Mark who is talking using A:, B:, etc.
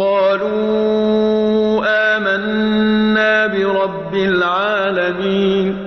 A: قَالُوا آمَنَّا بِرَبِّ الْعَالَمِينَ.